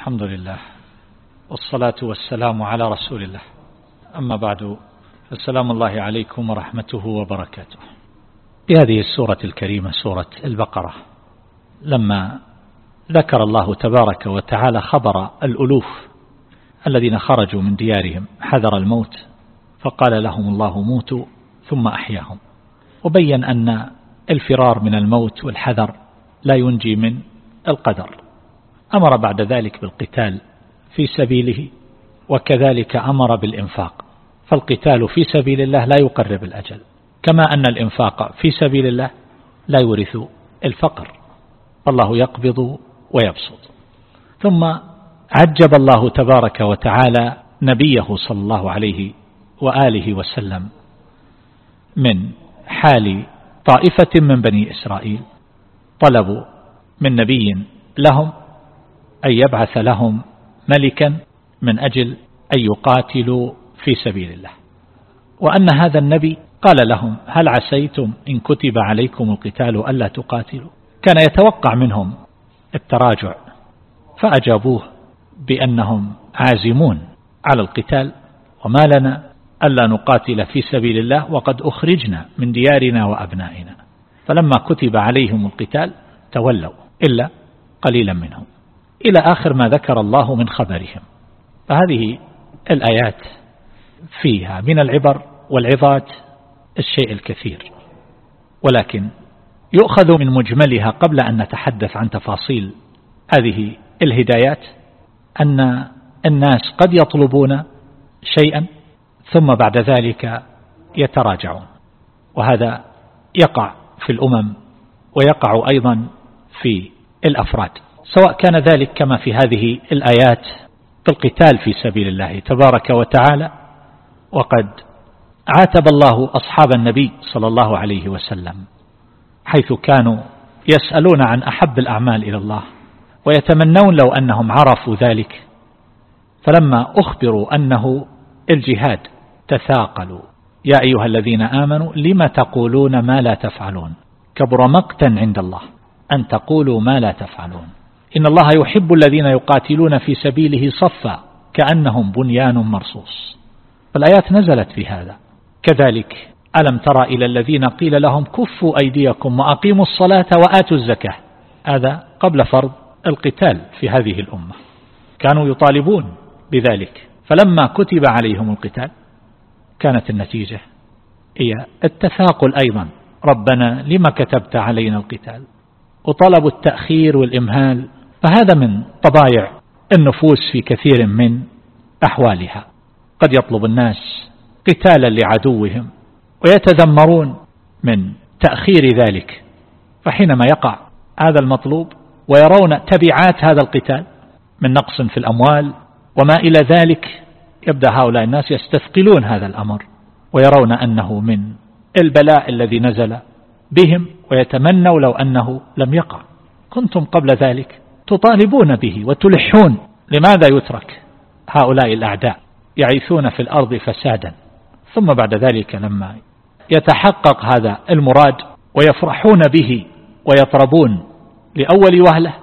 الحمد لله والصلاة والسلام على رسول الله. أما بعد السلام الله عليكم ورحمته وبركاته. في هذه السورة الكريمة سورة البقرة لما ذكر الله تبارك وتعالى خبر الألوف الذين خرجوا من ديارهم حذر الموت فقال لهم الله موتوا ثم أحياهم. وبين أن الفرار من الموت والحذر لا ينجي من القدر. أمر بعد ذلك بالقتال في سبيله وكذلك أمر بالإنفاق. فالقتال في سبيل الله لا يقرب الأجل كما أن الإنفاق في سبيل الله لا يورث الفقر. الله يقبض ويبسط. ثم عجب الله تبارك وتعالى نبيه صلى الله عليه وآله وسلم من حال طائفة من بني إسرائيل طلبوا من نبي لهم أن يبعث لهم ملكا من أجل أن يقاتلوا في سبيل الله. وأن هذا النبي قال لهم هل عسيتم إن كتب عليكم القتال ألا تقاتلوا؟ كان يتوقع منهم التراجع فأجابوه بأنهم عازمون على القتال وما لنا ألا نقاتل في سبيل الله وقد أخرجنا من ديارنا وأبنائنا. فلما كتب عليهم القتال تولوا إلا قليلا منهم. إلى آخر ما ذكر الله من خبرهم. فهذه الآيات فيها من العبر والعظات الشيء الكثير. ولكن يؤخذ من مجملها قبل أن نتحدث عن تفاصيل هذه الهدايات أن الناس قد يطلبون شيئا ثم بعد ذلك يتراجعون. وهذا يقع في الأمم ويقع أيضا في الأفراد. سواء كان ذلك كما في هذه الآيات بالقتال في سبيل الله تبارك وتعالى وقد عاتب الله أصحاب النبي صلى الله عليه وسلم حيث كانوا يسألون عن أحب الأعمال إلى الله ويتمنون لو أنهم عرفوا ذلك فلما أخبروا أنه الجهاد تثاقلوا يا أيها الذين آمنوا لم تقولون ما لا تفعلون؟ كبر مقتا عند الله أن تقولوا ما لا تفعلون. إن الله يحب الذين يقاتلون في سبيله صفا كأنهم بنيان مرصوص. فالآيات نزلت في هذا. كذلك ألم ترى إلى الذين قيل لهم كفوا أيديكم وأقيموا الصلاة وآتوا الزكاة؟ هذا قبل فرض القتال في هذه الأمة. كانوا يطالبون بذلك. فلما كتب عليهم القتال كانت النتيجة هي التثاقل أيضا. ربنا لما كتبت علينا القتال؟ وطلبوا التأخير والإمهال فهذا من طبايع النفوس في كثير من أحوالها. قد يطلب الناس قتالا لعدوهم ويتذمرون من تأخير ذلك. فحينما يقع هذا المطلوب ويرون تبعات هذا القتال من نقص في الأموال وما إلى ذلك يبدأ هؤلاء الناس يستثقلون هذا الأمر ويرون أنه من البلاء الذي نزل بهم ويتمنوا لو أنه لم يقع. كنتم قبل ذلك تطالبون به وتلحون لماذا يترك هؤلاء الأعداء يعيثون في الأرض فسادا. ثم بعد ذلك لما يتحقق هذا المراد ويفرحون به ويطربون لأول وهلة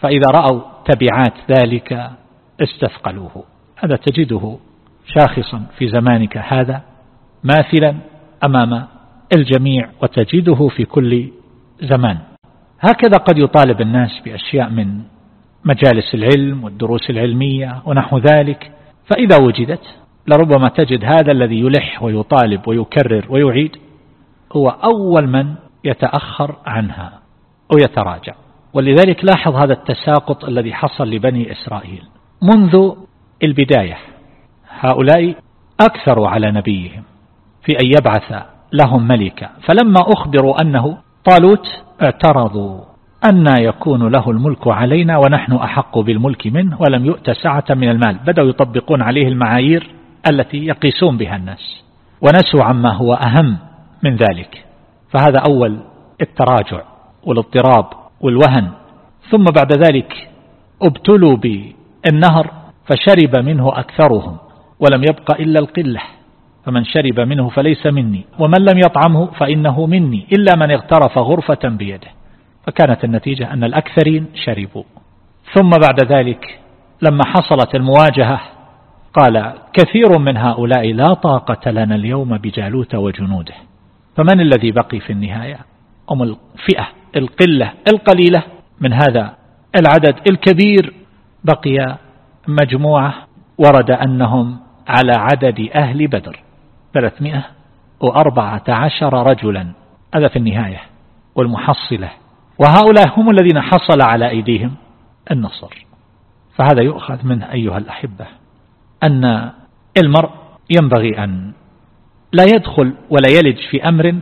فإذا رأوا تبعات ذلك استثقلوه. هذا تجده شاخصا في زمانك هذا ماثلا أمام الجميع وتجده في كل زمان. هكذا قد يطالب الناس بأشياء من مجالس العلم والدروس العلمية ونحو ذلك. فإذا وجدت لربما تجد هذا الذي يلح ويطالب ويكرر ويعيد هو أول من يتأخر عنها أو يتراجع. ولذلك لاحظ هذا التساقط الذي حصل لبني إسرائيل. منذ البداية هؤلاء أكثروا على نبيهم في أن يبعث لهم ملكا. فلما أخبروا أنه طالوت اعترضوا. أن يكون له الملك علينا ونحن أحق بالملك منه ولم يؤت سعة من المال. بدأوا يطبقون عليه المعايير التي يقيسون بها الناس. ونسوا عما هو أهم من ذلك. فهذا أول التراجع والاضطراب والوهن. ثم بعد ذلك ابتلوا بالنهر فشرب منه أكثرهم ولم يبق إلا القلة. فمن شرب منه فليس مني ومن لم يطعمه فإنه مني إلا من اغترف غرفة بيده. فكانت النتيجة أن الأكثرين شربوا. ثم بعد ذلك لما حصلت المواجهة قال كثير من هؤلاء لا طاقة لنا اليوم بجالوت وجنوده. فمن الذي بقي في النهاية؟ هم الفئة القلة القليلة. من هذا العدد الكبير بقي مجموعة ورد أنهم على عدد أهل بدر. 314 رجلا. هذا في النهاية والمحصلة. وهؤلاء هم الذين حصل على أيديهم النصر. فهذا يؤخذ منه أيها الأحبة أن المرء ينبغي أن لا يدخل ولا يلج في أمر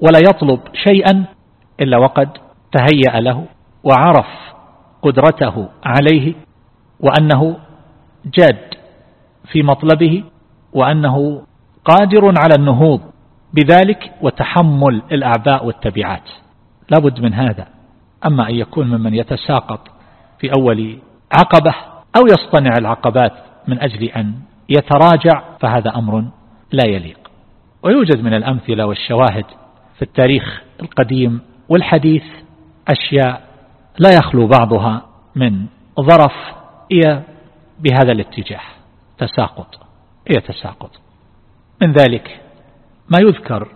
ولا يطلب شيئا إلا وقد تهيأ له وعرف قدرته عليه وأنه جاد في مطلبه وأنه قادر على النهوض بذلك وتحمل الأعباء والتبعات. لابد من هذا. أما أن يكون ممن يتساقط في أول عقبة أو يصطنع العقبات من أجل أن يتراجع فهذا أمر لا يليق. ويوجد من الأمثلة والشواهد في التاريخ القديم والحديث أشياء لا يخلو بعضها من ظرف هي بهذا الاتجاه. تساقط. هي تساقط. من ذلك ما يذكر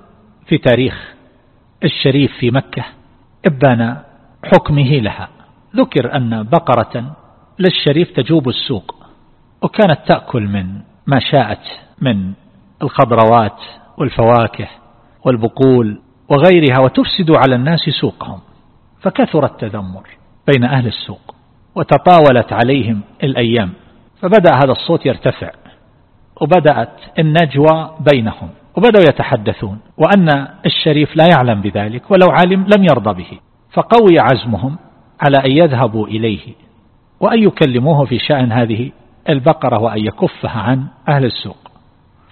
في تاريخ الشريف في مكة إبان حكمه لها. ذكر أن بقرة للشريف تجوب السوق وكانت تأكل من ما شاءت من الخضروات والفواكه والبقول وغيرها وتفسد على الناس سوقهم فكثر التذمر بين أهل السوق وتطاولت عليهم الأيام فبدأ هذا الصوت يرتفع. وبدأت النجوى بينهم وبدأوا يتحدثون وأن الشريف لا يعلم بذلك ولو علم لم يرضى به. فقوي عزمهم على أن يذهبوا إليه وأن يكلموه في شأن هذه البقرة وأن يكفها عن أهل السوق.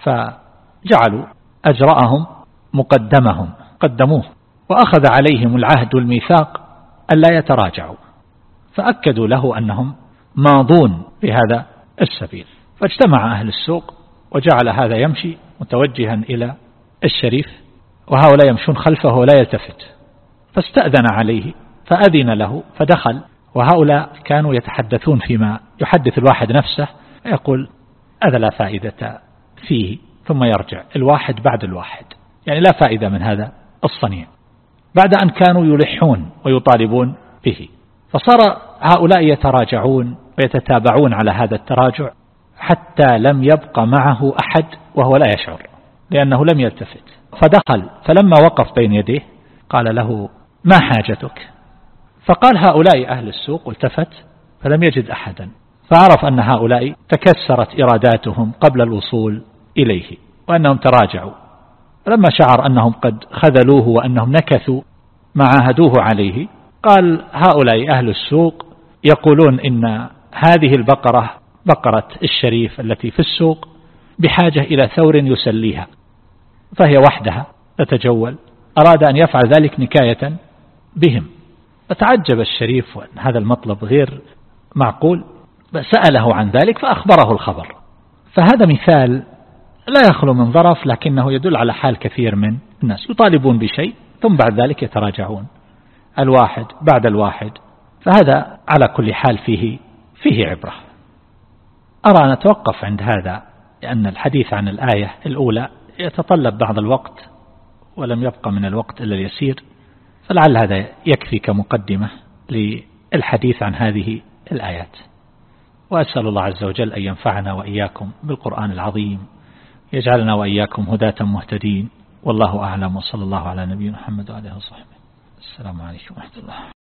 فجعلوا أجرأهم مقدمهم قدموه وأخذ عليهم العهد والميثاق ألا يتراجعوا. فأكدوا له أنهم ماضون بهذا السبيل. فاجتمع أهل السوق وجعل هذا يمشي متوجها إلى الشريف وهؤلاء يمشون خلفه ولا يلتفت. فاستأذن عليه فأذن له فدخل. وهؤلاء كانوا يتحدثون فيما يحدث الواحد نفسه يقول هذا لا فائدة فيه؟ ثم يرجع. الواحد بعد الواحد. يعني لا فائدة من هذا الصنيع. بعد أن كانوا يلحون ويطالبون به. فصار هؤلاء يتراجعون ويتتابعون على هذا التراجع. حتى لم يبق معه أحد وهو لا يشعر لأنه لم يلتفت. فدخل فلما وقف بين يديه قال له ما حاجتك؟ فقال هؤلاء أهل السوق. والتفت فلم يجد أحدا. فعرف أن هؤلاء تكسرت إراداتهم قبل الوصول إليه وأنهم تراجعوا. فلما شعر أنهم قد خذلوه وأنهم نكثوا ما عاهدوه عليه قال هؤلاء أهل السوق يقولون إن هذه البقرة بقرة الشريف التي في السوق بحاجة إلى ثور يسليها فهي وحدها تتجول. أراد أن يفعل ذلك نكاية بهم. فتعجب الشريف وأن هذا المطلب غير معقول سأله عن ذلك فأخبره الخبر. فهذا مثال لا يخلو من ظرف لكنه يدل على حال كثير من الناس. يطالبون بشيء ثم بعد ذلك يتراجعون. الواحد بعد الواحد. فهذا على كل حال فيه فيه عبرة. أرى أن نتوقف عند هذا لأن الحديث عن الآية الأولى يتطلب بعض الوقت ولم يبقى من الوقت إلا اليسير فلعل هذا يكفي كمقدمة للحديث عن هذه الآيات. وأسأل الله عز وجل أن ينفعنا وإياكم بالقرآن العظيم يجعلنا وإياكم هداة مهتدين والله أعلم وصلى الله على نبينا محمد وعلى آله وصحبه. السلام عليكم ورحمة الله.